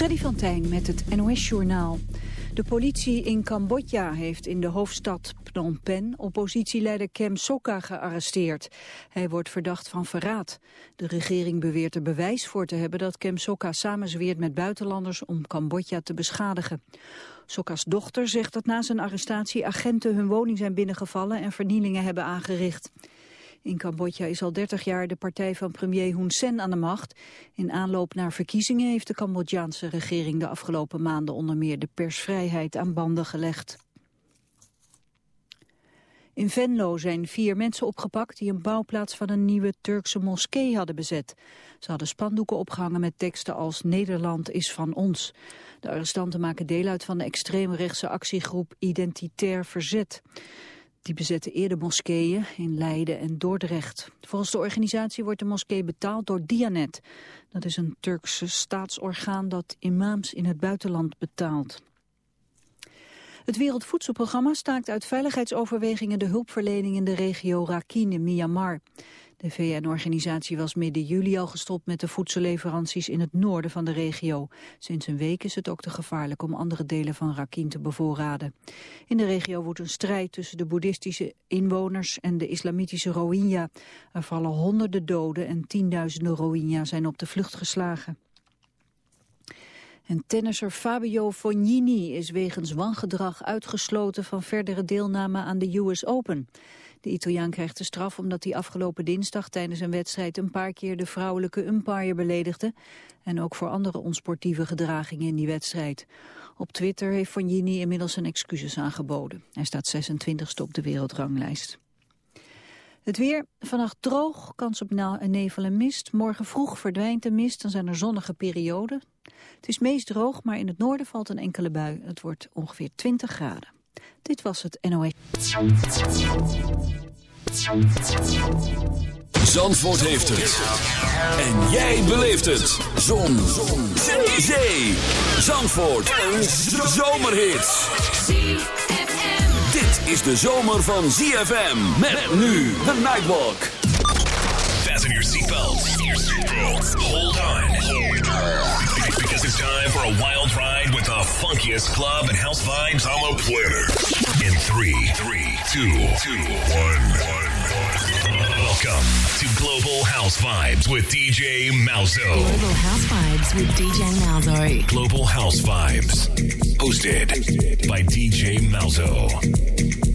Freddy van Tijn met het NOS-journaal. De politie in Cambodja heeft in de hoofdstad Phnom Penh oppositieleider Kem Sokha gearresteerd. Hij wordt verdacht van verraad. De regering beweert er bewijs voor te hebben dat Kem Sokha samenzweert met buitenlanders om Cambodja te beschadigen. Sokha's dochter zegt dat na zijn arrestatie agenten hun woning zijn binnengevallen en vernielingen hebben aangericht. In Cambodja is al 30 jaar de partij van premier Hun Sen aan de macht. In aanloop naar verkiezingen heeft de Cambodjaanse regering de afgelopen maanden onder meer de persvrijheid aan banden gelegd. In Venlo zijn vier mensen opgepakt die een bouwplaats van een nieuwe Turkse moskee hadden bezet. Ze hadden spandoeken opgehangen met teksten als Nederland is van ons. De arrestanten maken deel uit van de extreemrechtse actiegroep Identitair Verzet. Die bezetten eerder moskeeën in Leiden en Dordrecht. Volgens de organisatie wordt de moskee betaald door Dianet. Dat is een Turkse staatsorgaan dat imams in het buitenland betaalt. Het Wereldvoedselprogramma staakt uit veiligheidsoverwegingen de hulpverlening in de regio Rakhine, Myanmar. De VN-organisatie was midden juli al gestopt met de voedselleveranties in het noorden van de regio. Sinds een week is het ook te gevaarlijk om andere delen van Rakhine te bevoorraden. In de regio woedt een strijd tussen de boeddhistische inwoners en de islamitische Rohingya. Er vallen honderden doden en tienduizenden Rohingya zijn op de vlucht geslagen. En tennisser Fabio Fognini is wegens wangedrag uitgesloten van verdere deelname aan de US Open. De Italiaan krijgt de straf omdat hij afgelopen dinsdag tijdens een wedstrijd een paar keer de vrouwelijke umpire beledigde. En ook voor andere onsportieve gedragingen in die wedstrijd. Op Twitter heeft Fognini inmiddels zijn excuses aangeboden. Hij staat 26e op de wereldranglijst. Het weer, vannacht droog, kans op nevel en mist. Morgen vroeg verdwijnt de mist, dan zijn er zonnige perioden. Het is meest droog, maar in het noorden valt een enkele bui. Het wordt ongeveer 20 graden. Dit was het NOS. Zandvoort heeft het. En jij beleeft het. Zon. Zon. Zee. Zandvoort. Een zomerhit. Dit is de zomer van ZFM. Met nu de Nightwalk. Fasten your seatbelts. Hold on. Because it's time for a wild ride with the funkiest club and house vibes on the planet. In three, three, two, two, one, one. Welcome to Global House Vibes with DJ Malzo. Global House Vibes with DJ Malzo. Global House Vibes. Hosted by DJ. Malzo.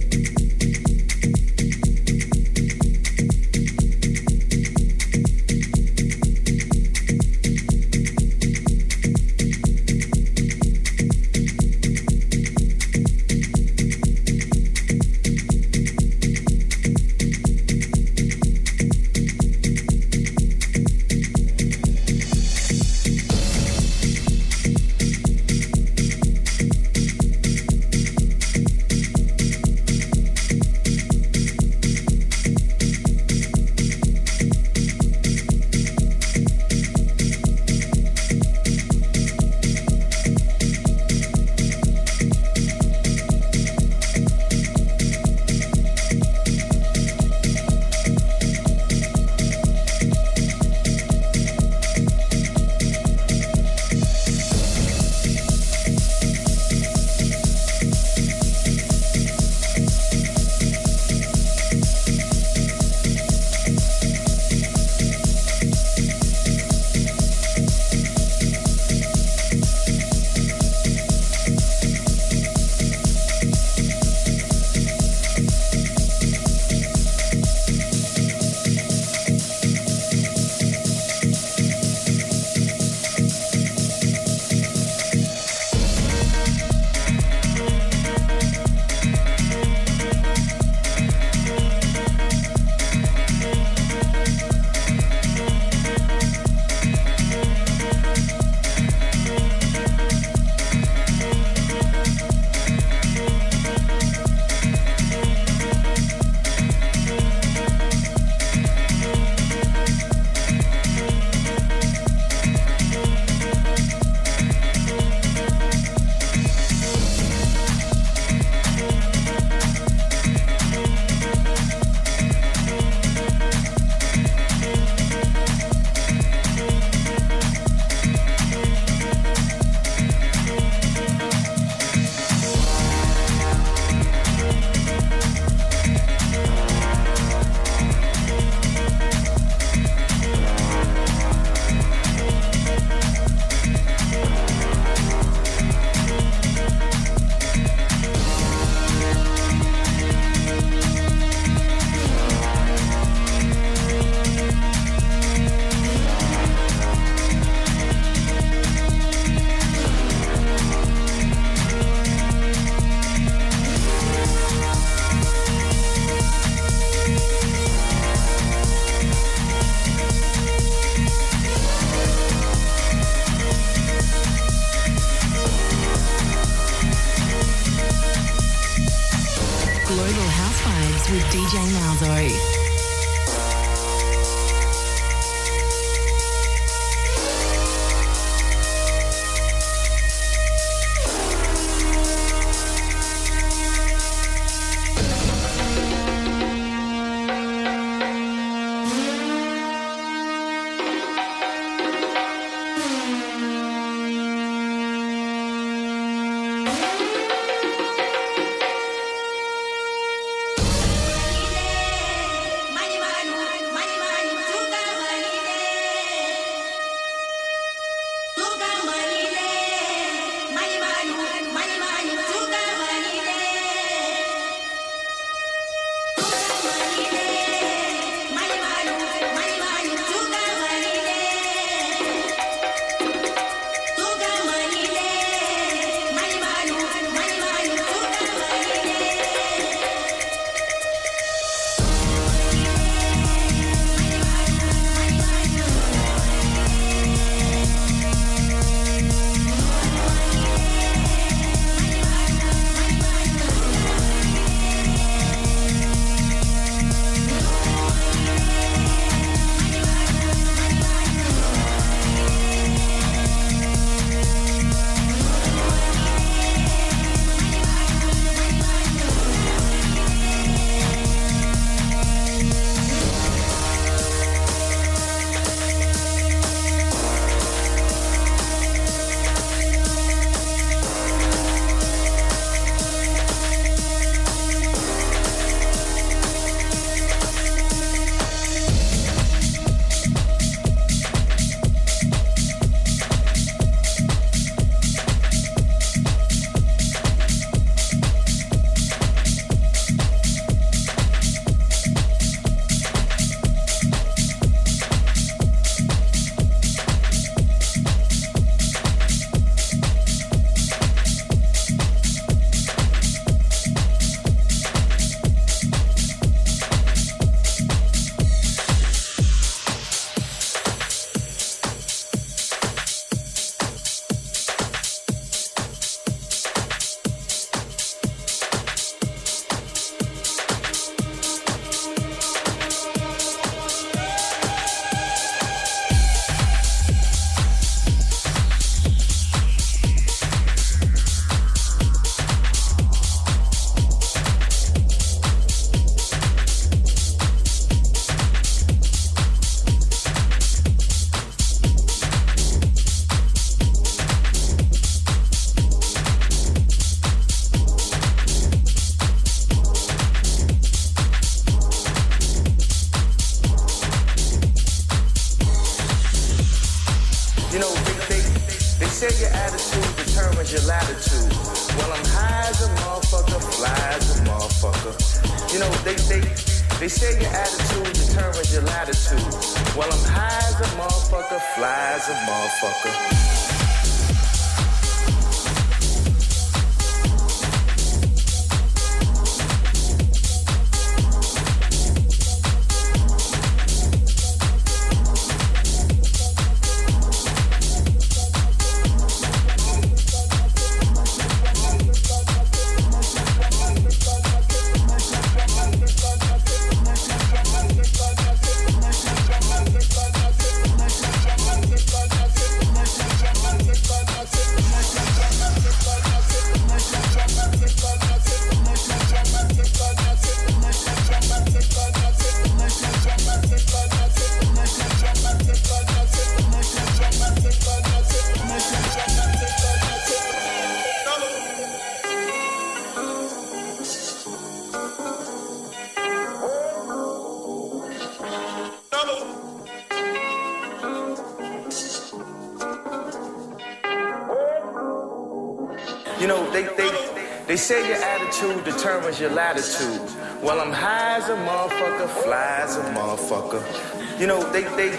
Determines your latitude. Well, I'm high as a motherfucker, fly as a motherfucker. You know, they, they,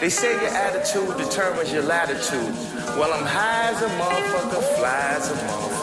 they say your attitude determines your latitude. Well, I'm high as a motherfucker, fly as a motherfucker.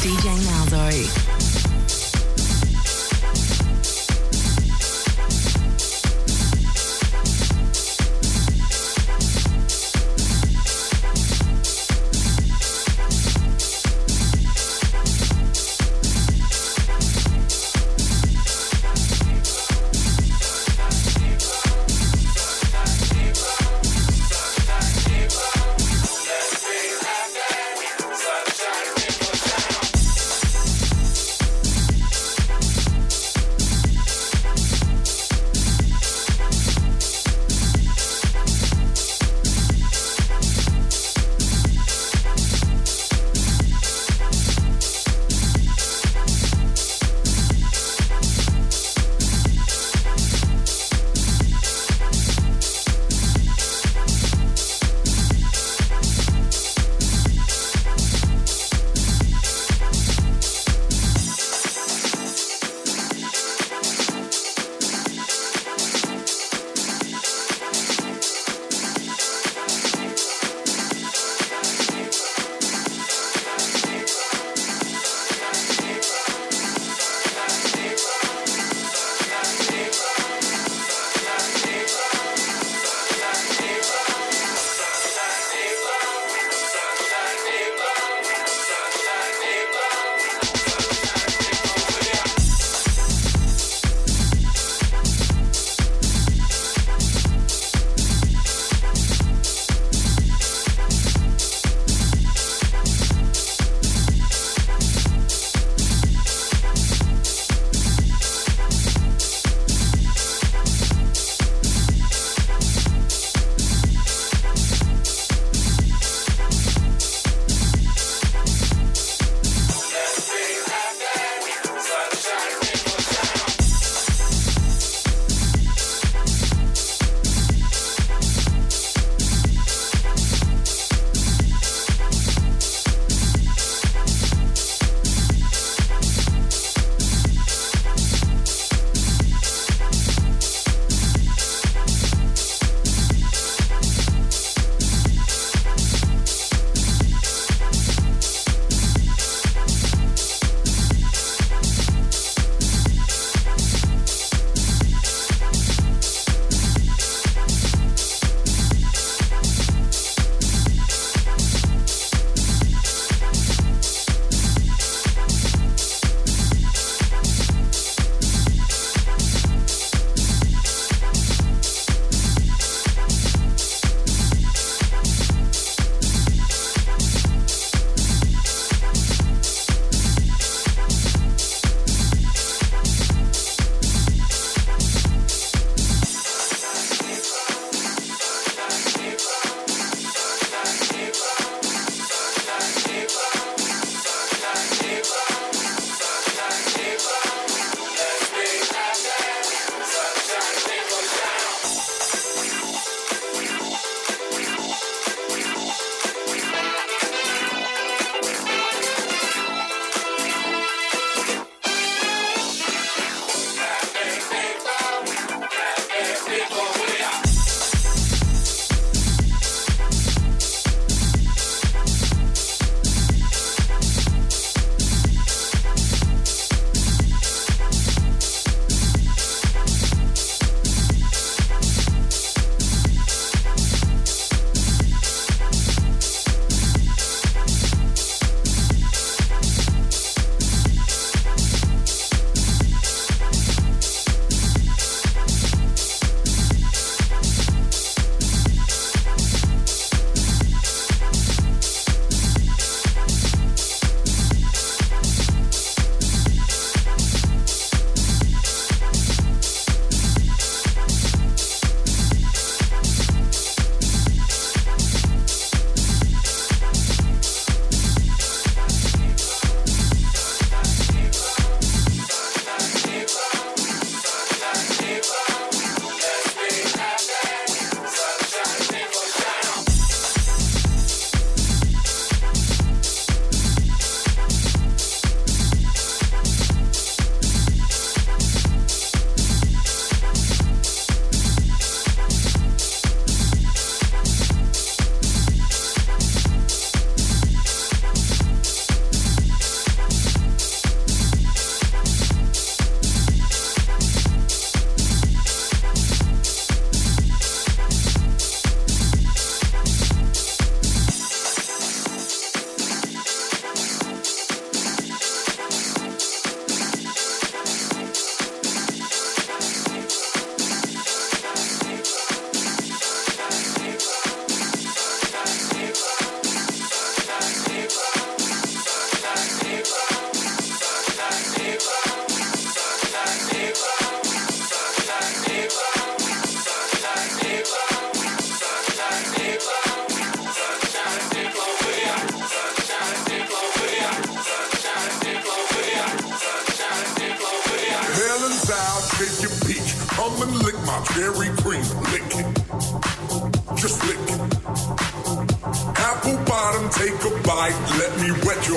DJ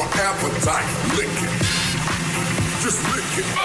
your appetite. Lick it. Just lick it.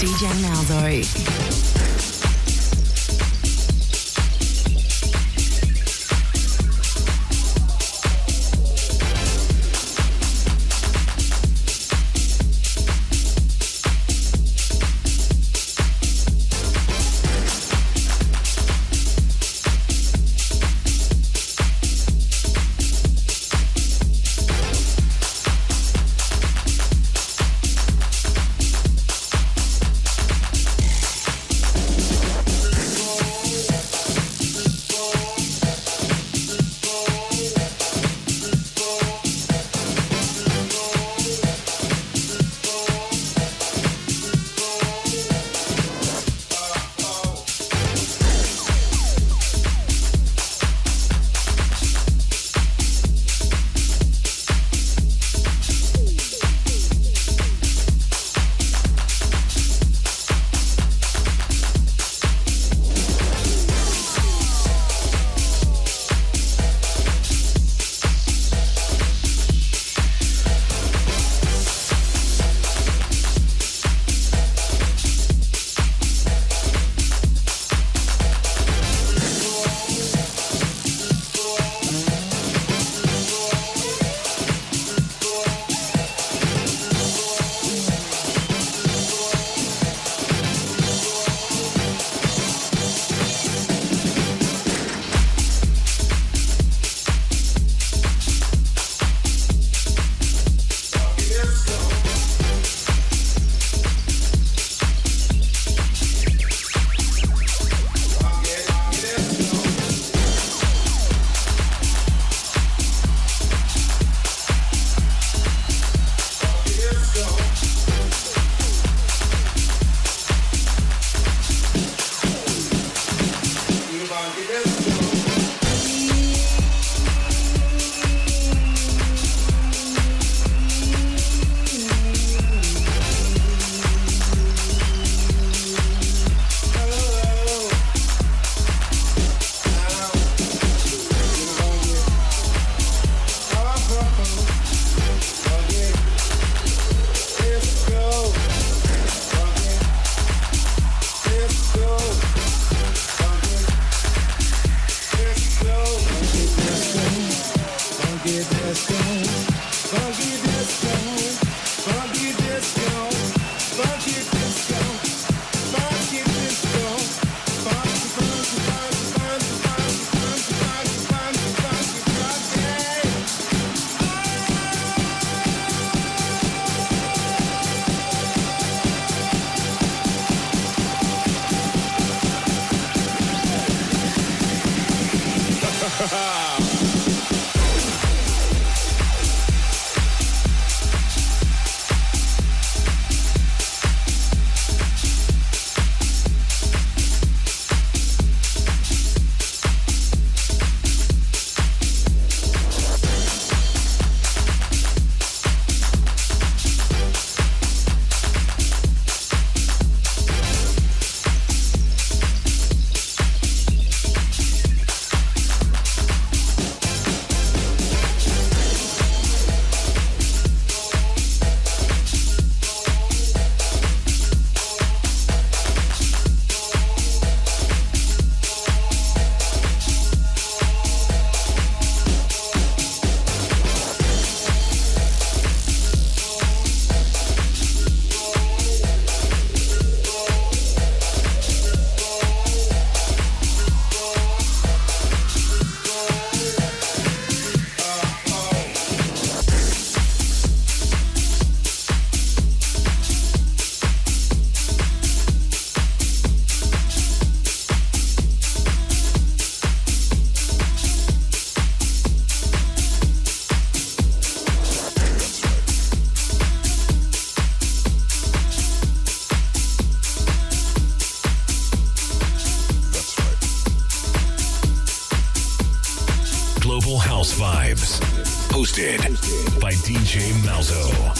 DJ Malzo. Hosted by DJ Malzo.